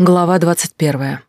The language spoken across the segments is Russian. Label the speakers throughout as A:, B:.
A: Глава двадцать первая.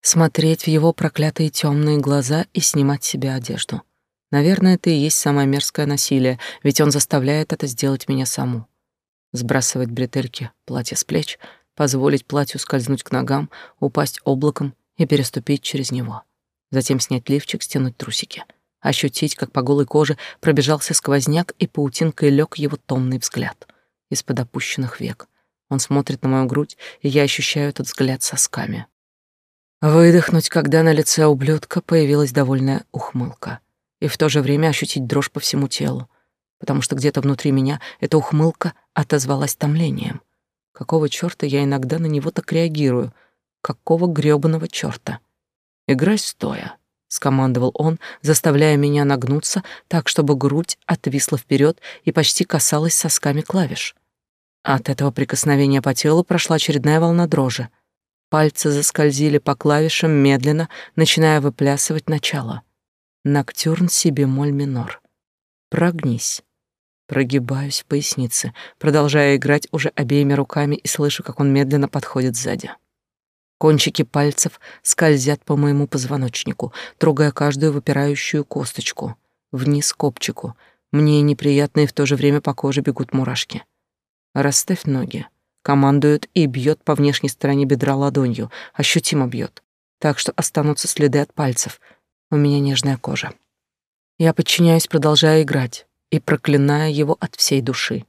A: Смотреть в его проклятые темные глаза и снимать с себя одежду. Наверное, это и есть самое мерзкое насилие, ведь он заставляет это сделать меня саму. Сбрасывать бретельки, платье с плеч, позволить платью скользнуть к ногам, упасть облаком и переступить через него. Затем снять лифчик, стянуть трусики. Ощутить, как по голой коже пробежался сквозняк и паутинкой лег его томный взгляд из-под опущенных век — он смотрит на мою грудь, и я ощущаю этот взгляд сосками. Выдохнуть, когда на лице ублюдка появилась довольная ухмылка, и в то же время ощутить дрожь по всему телу, потому что где-то внутри меня эта ухмылка отозвалась томлением. Какого чёрта я иногда на него так реагирую? Какого грёбаного чёрта? Играй стоя, скомандовал он, заставляя меня нагнуться так, чтобы грудь отвисла вперед и почти касалась сосками клавиш. От этого прикосновения по телу прошла очередная волна дрожи. Пальцы заскользили по клавишам медленно, начиная выплясывать начало. Ноктюрн си бемоль минор. Прогнись. Прогибаюсь в пояснице, продолжая играть уже обеими руками и слышу, как он медленно подходит сзади. Кончики пальцев скользят по моему позвоночнику, трогая каждую выпирающую косточку. Вниз к копчику. Мне неприятно и в то же время по коже бегут мурашки. Расставь ноги. Командует и бьет по внешней стороне бедра ладонью, ощутимо бьет, так что останутся следы от пальцев. У меня нежная кожа. Я подчиняюсь, продолжая играть, и проклиная его от всей души.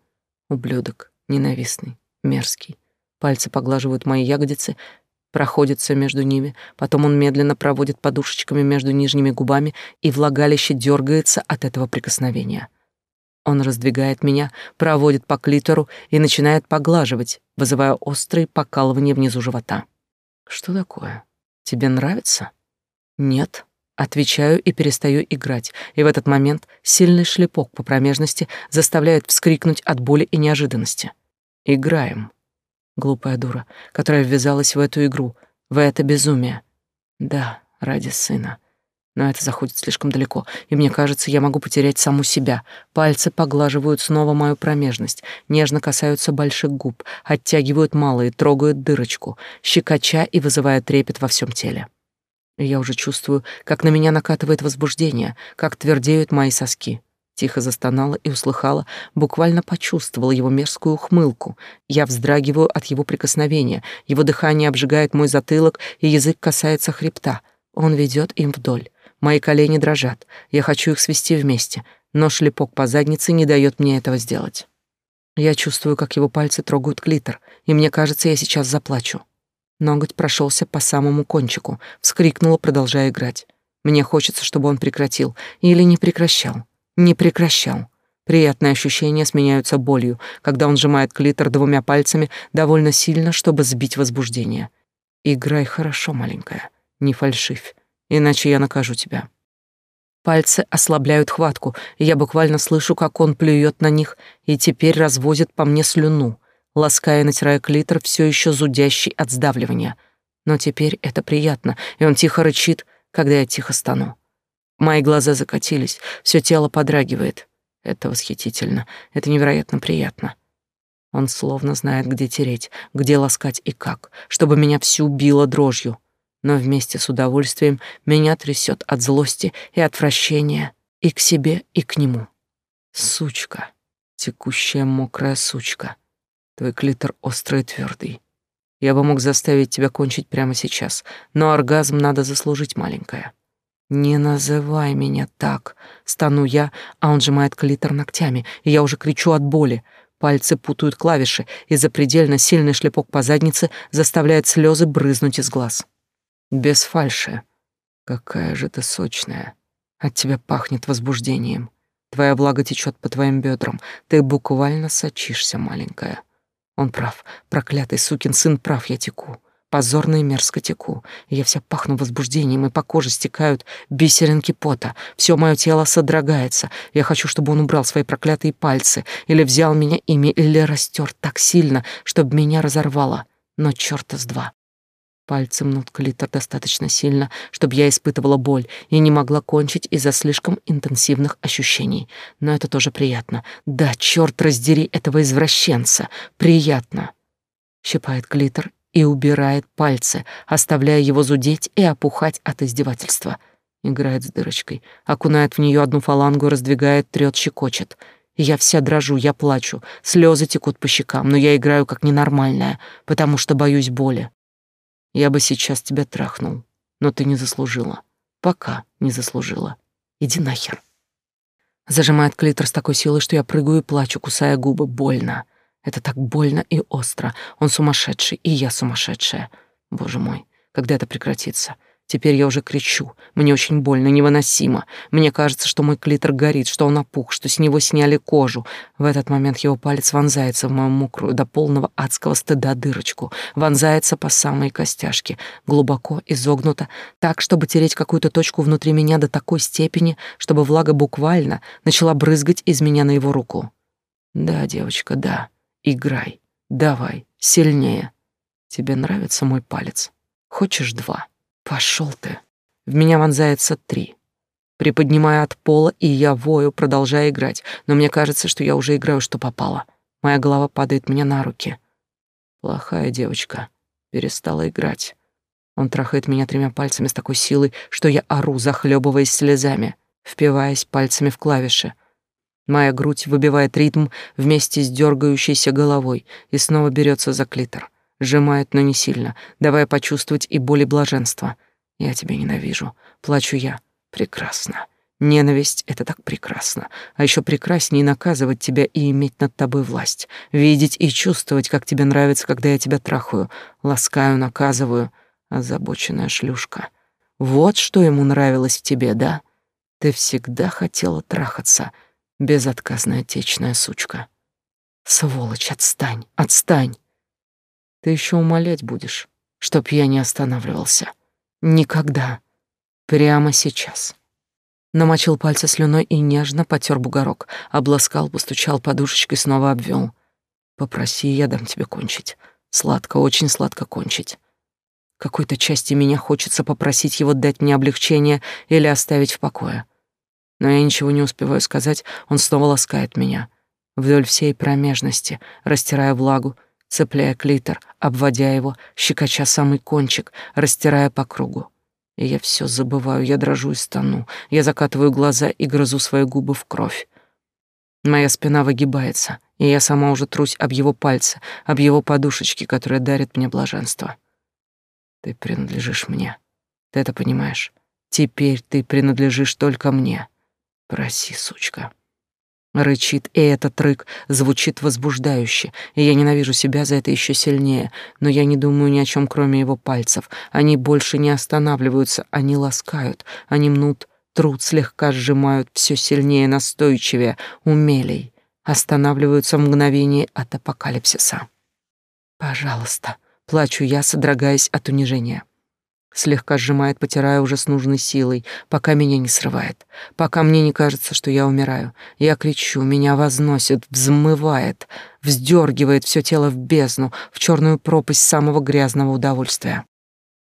A: Ублюдок, ненавистный, мерзкий. Пальцы поглаживают мои ягодицы, проходятся между ними, потом он медленно проводит подушечками между нижними губами, и влагалище дергается от этого прикосновения. Он раздвигает меня, проводит по клитору и начинает поглаживать, вызывая острые покалывания внизу живота. Что такое? Тебе нравится? Нет. Отвечаю и перестаю играть, и в этот момент сильный шлепок по промежности заставляет вскрикнуть от боли и неожиданности. Играем. Глупая дура, которая ввязалась в эту игру, в это безумие. Да, ради сына. Но это заходит слишком далеко, и мне кажется, я могу потерять саму себя. Пальцы поглаживают снова мою промежность, нежно касаются больших губ, оттягивают малые, трогают дырочку, щекоча и вызывая трепет во всем теле. И я уже чувствую, как на меня накатывает возбуждение, как твердеют мои соски. Тихо застонала и услыхала, буквально почувствовала его мерзкую ухмылку. Я вздрагиваю от его прикосновения, его дыхание обжигает мой затылок, и язык касается хребта. Он ведет им вдоль. Мои колени дрожат. Я хочу их свести вместе, но шлепок по заднице не дает мне этого сделать. Я чувствую, как его пальцы трогают клитор, и мне кажется, я сейчас заплачу. Ноготь прошелся по самому кончику, вскрикнула, продолжая играть. Мне хочется, чтобы он прекратил. Или не прекращал. Не прекращал. Приятные ощущения сменяются болью, когда он сжимает клитор двумя пальцами довольно сильно, чтобы сбить возбуждение. Играй хорошо, маленькая. Не фальшивь иначе я накажу тебя. Пальцы ослабляют хватку, и я буквально слышу, как он плюет на них и теперь развозит по мне слюну, лаская, натирая клитор, все еще зудящий от сдавливания. Но теперь это приятно, и он тихо рычит, когда я тихо стану. Мои глаза закатились, все тело подрагивает. Это восхитительно, это невероятно приятно. Он словно знает, где тереть, где ласкать и как, чтобы меня всю било дрожью но вместе с удовольствием меня трясет от злости и отвращения и к себе, и к нему. Сучка, текущая мокрая сучка. Твой клитор острый и твердый. Я бы мог заставить тебя кончить прямо сейчас, но оргазм надо заслужить, маленькая. Не называй меня так, стану я, а он сжимает клитор ногтями, и я уже кричу от боли. Пальцы путают клавиши, и запредельно сильный шлепок по заднице заставляет слезы брызнуть из глаз. Без фальши. Какая же ты сочная. От тебя пахнет возбуждением. Твоя влага течет по твоим бедрам. Ты буквально сочишься, маленькая. Он прав. Проклятый сукин сын прав, я теку. Позорно и мерзко теку. Я вся пахну возбуждением, и по коже стекают бисеринки пота. Все мое тело содрогается. Я хочу, чтобы он убрал свои проклятые пальцы, или взял меня ими, или растер так сильно, чтобы меня разорвало. Но черта с два. Пальцы мнут клитор достаточно сильно, чтобы я испытывала боль и не могла кончить из-за слишком интенсивных ощущений. Но это тоже приятно. Да, черт раздери этого извращенца. Приятно. щипает клитор и убирает пальцы, оставляя его зудеть и опухать от издевательства. Играет с дырочкой, окунает в нее одну фалангу, раздвигает, трет, щекочет. Я вся дрожу, я плачу, слезы текут по щекам, но я играю как ненормальная, потому что боюсь боли. Я бы сейчас тебя трахнул, но ты не заслужила. Пока не заслужила. Иди нахер. Зажимает клитор с такой силой, что я прыгаю и плачу, кусая губы. Больно. Это так больно и остро. Он сумасшедший, и я сумасшедшая. Боже мой, когда это прекратится? Теперь я уже кричу. Мне очень больно, невыносимо. Мне кажется, что мой клитор горит, что он опух, что с него сняли кожу. В этот момент его палец вонзается в мою мокрую до полного адского стыда дырочку. Вонзается по самой костяшке, глубоко изогнуто, так, чтобы тереть какую-то точку внутри меня до такой степени, чтобы влага буквально начала брызгать из меня на его руку. Да, девочка, да. Играй. Давай, сильнее. Тебе нравится мой палец? Хочешь два? Пошел ты. В меня вонзается три. Приподнимаю от пола, и я вою, продолжая играть, но мне кажется, что я уже играю, что попало. Моя голова падает мне на руки. Плохая девочка. Перестала играть. Он трахает меня тремя пальцами с такой силой, что я ору, захлебываясь слезами, впиваясь пальцами в клавиши. Моя грудь выбивает ритм вместе с дергающейся головой и снова берется за клитор. Сжимает, но не сильно, давая почувствовать и боль, и блаженство. Я тебя ненавижу. Плачу я. Прекрасно. Ненависть — это так прекрасно. А еще прекраснее наказывать тебя и иметь над тобой власть. Видеть и чувствовать, как тебе нравится, когда я тебя трахаю. Ласкаю, наказываю. Озабоченная шлюшка. Вот что ему нравилось в тебе, да? Ты всегда хотела трахаться — Безотказная течная сучка. Сволочь, отстань, отстань. Ты еще умолять будешь, чтоб я не останавливался. Никогда. Прямо сейчас. Намочил пальцы слюной и нежно потер бугорок, обласкал, постучал подушечкой, снова обвел. Попроси, я дам тебе кончить. Сладко, очень сладко кончить. Какой-то части меня хочется попросить его дать мне облегчение или оставить в покое. Но я ничего не успеваю сказать, он снова ласкает меня. Вдоль всей промежности, растирая влагу, цепляя клитор, обводя его, щекоча самый кончик, растирая по кругу. И я все забываю, я дрожу и стану, я закатываю глаза и грызу свои губы в кровь. Моя спина выгибается, и я сама уже трусь об его пальцы, об его подушечки, которые дарят мне блаженство. Ты принадлежишь мне. Ты это понимаешь? Теперь ты принадлежишь только мне. Проси, сучка. Рычит, и этот рык звучит возбуждающе, и я ненавижу себя за это еще сильнее, но я не думаю ни о чем, кроме его пальцев. Они больше не останавливаются, они ласкают, они мнут, труд слегка сжимают все сильнее, настойчивее, умелей, останавливаются в мгновение от апокалипсиса. «Пожалуйста», — плачу я, содрогаясь от унижения. Слегка сжимает, потирая уже с нужной силой, пока меня не срывает, пока мне не кажется, что я умираю. Я кричу, меня возносит, взмывает, вздергивает все тело в бездну, в черную пропасть самого грязного удовольствия.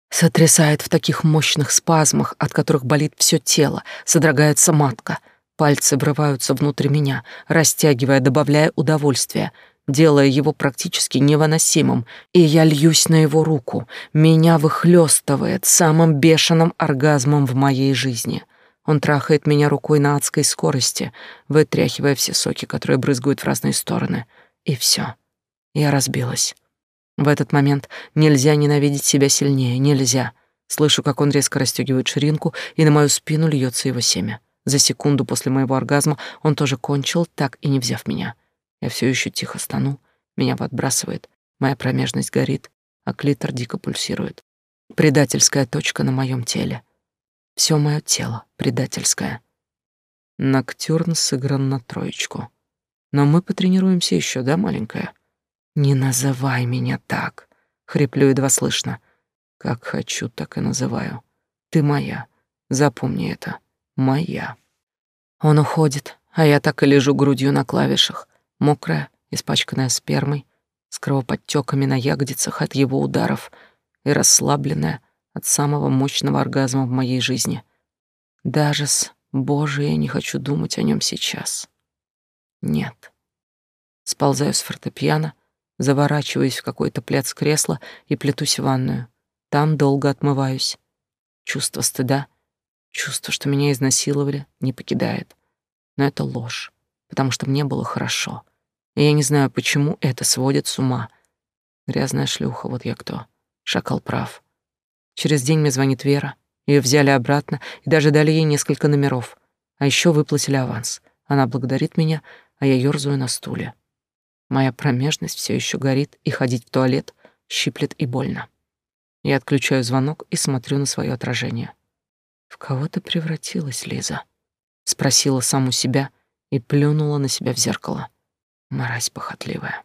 A: Сотрясает в таких мощных спазмах, от которых болит все тело, содрогается матка. Пальцы врываются внутрь меня, растягивая, добавляя удовольствия — делая его практически невыносимым, и я льюсь на его руку. Меня выхлёстывает самым бешеным оргазмом в моей жизни. Он трахает меня рукой на адской скорости, вытряхивая все соки, которые брызгают в разные стороны. И все. Я разбилась. В этот момент нельзя ненавидеть себя сильнее, нельзя. Слышу, как он резко расстегивает ширинку, и на мою спину льется его семя. За секунду после моего оргазма он тоже кончил, так и не взяв меня. Я все еще тихо стану, меня подбрасывает, моя промежность горит, а клитор дико пульсирует. Предательская точка на моем теле. Все мое тело предательское. Ноктюрн сыгран на троечку. Но мы потренируемся еще, да, маленькая? Не называй меня так, хриплю едва слышно. Как хочу, так и называю. Ты моя. Запомни это. Моя. Он уходит, а я так и лежу грудью на клавишах, мокрая, испачканная спермой, с кровоподтеками на ягодицах от его ударов и расслабленная от самого мощного оргазма в моей жизни. Даже с «Боже, я не хочу думать о нем сейчас». Нет. Сползаю с фортепиано, заворачиваюсь в какой-то с кресла и плетусь в ванную. Там долго отмываюсь. Чувство стыда, чувство, что меня изнасиловали, не покидает. Но это ложь, потому что мне было хорошо. И я не знаю, почему это сводит с ума. Грязная шлюха, вот я кто. Шакал прав. Через день мне звонит Вера. Ее взяли обратно и даже дали ей несколько номеров. А еще выплатили аванс. Она благодарит меня, а я ёрзаю на стуле. Моя промежность все еще горит, и ходить в туалет щиплет и больно. Я отключаю звонок и смотрю на свое отражение. «В кого ты превратилась, Лиза?» — спросила саму себя и плюнула на себя в зеркало. Мразь похотливая.